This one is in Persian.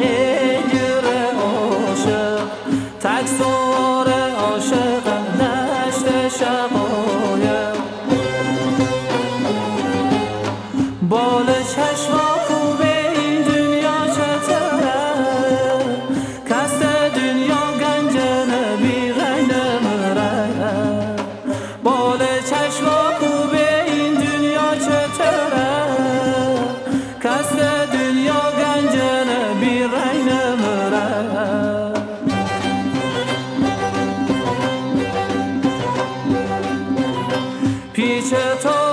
اجر عاشق تک سور عاشق. at.